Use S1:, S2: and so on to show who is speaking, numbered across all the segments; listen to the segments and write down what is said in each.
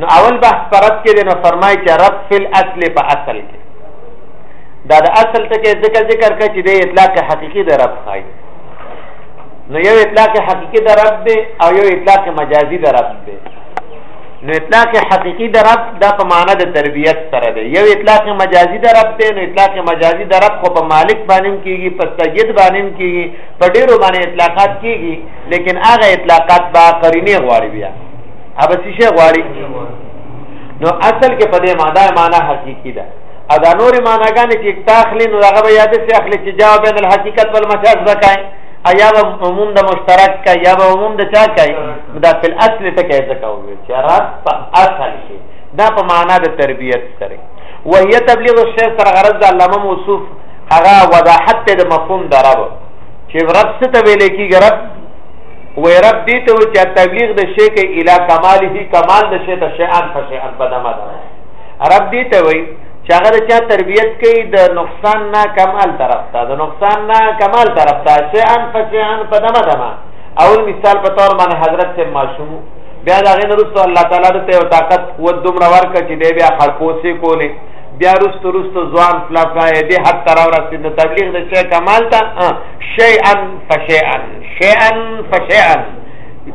S1: نو اول بحث پر رد کې دی نو فرمایي چې رد فی الاصل په اصل کې دا د اصل ټکی ذکر ذکر کړ چې د اطلاق حقیقي د رد خای نو یو اطلاق حقیقي د رد دی او یو اطلاق مجازي د رد دی نو اطلاق حقیقي د رد دا په معنا د تربیت سره دی یو اطلاق مجازي د رد دی نو اطلاق مجازي د رد خو په مالک باندې کیږي په سید باندې کیږي په ډیرو باندې اطلاقات کیږي لیکن هغه اطلاقات با قرینه غواړي بیا هغه څه شي غواړي نو اصل کې په دې معنی معنی حقيقي ده او دا نور معناګانې چې تاخلي نو هغه به یاد سي اخلي چې جواب بین الحقیقت والمجاز وکای ایا به عموم د مشترک کا یا به عموم د چا کای دا په اصل ته کې ځکه وي چې رات په اصل کې دا په معنا د تربیت سره وهي تبلیغ الشیخ سره غرض د علامه موصوف هغه وضاحت د مفهوم درو چې رب څه ته ویل کېږي رب وې رب دې ته و چې تبلیغ د شی کې اله کماله کمال د شی ته شیان فشیان بدمه ده رب دې ته وې چې هغه چا تربیت کوي د نقصان نه کمال طرف ته د نقصان نه کمال طرف ته شیان فشیان بدمه ده اول مثال په تور باندې حضرت سے معصوم بیا دا غین رسول الله تعالی ته یو طاقت قوت دومره ورکړي چې دی بیا خلقوسې کولې بیا رست رست ځوان فلافای دی حتی را ورسید تبلیغ د شی کمال ته شیئا فشیئا شیئا فشیئا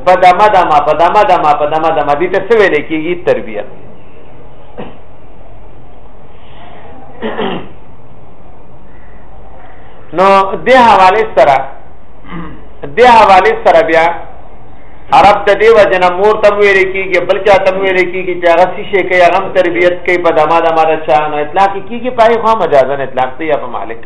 S1: په دمه دمه په دمه دمه په دمه دمه دې ته څه ویل کېږي تربیه نو د حواله سره د حواله سره بیا عرب د دې وجنه مور تم ویل کېږي بل چا تم ویل کېږي چې هغه څه شي کوي هغه تربیت کوي په دمه دمه دا چا نو اطلاق کېږي پای خو مجازن اطلاق دی یا په مالک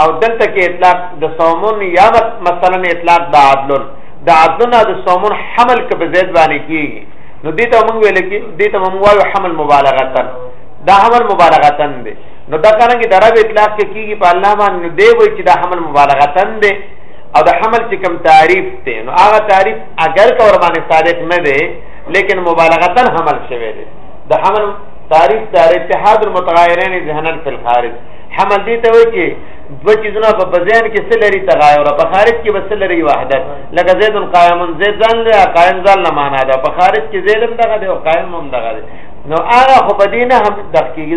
S1: او دلته کې اطلاق د سومون یا مثلا اطلاق د عدلن د عدلن د سومون حمل کې په زید باندې کیږي نو دې ته موږ ویل کې دې ته موږ وایو حمل مبالغه تر دا حمل مبالغه تن دی نو دا څنګه د عرب اطلاق کې کیږي په الله باندې نو دی وایي چې دا حمل مبالغه تن دی او د حمل چې کوم تعریف دی نو هغه تعریف اگر کور باندې صادق نه دی لیکن مبالغه تن حمل شوی دی د حمل تعریف تعریف اتحاد المتغیرین ذهنن فی الخارج حمل دې ته وایي چې دوه چیزونه په بزین کې څه لري تغایر په خارج کې بس لري وحدت لکه زید قائم زید ځان له قائم ځان نه معنا ده په خارج کې زید هم دغه دی او قائم هم دغه دی نو هغه خو په دینه هم دغه کېږي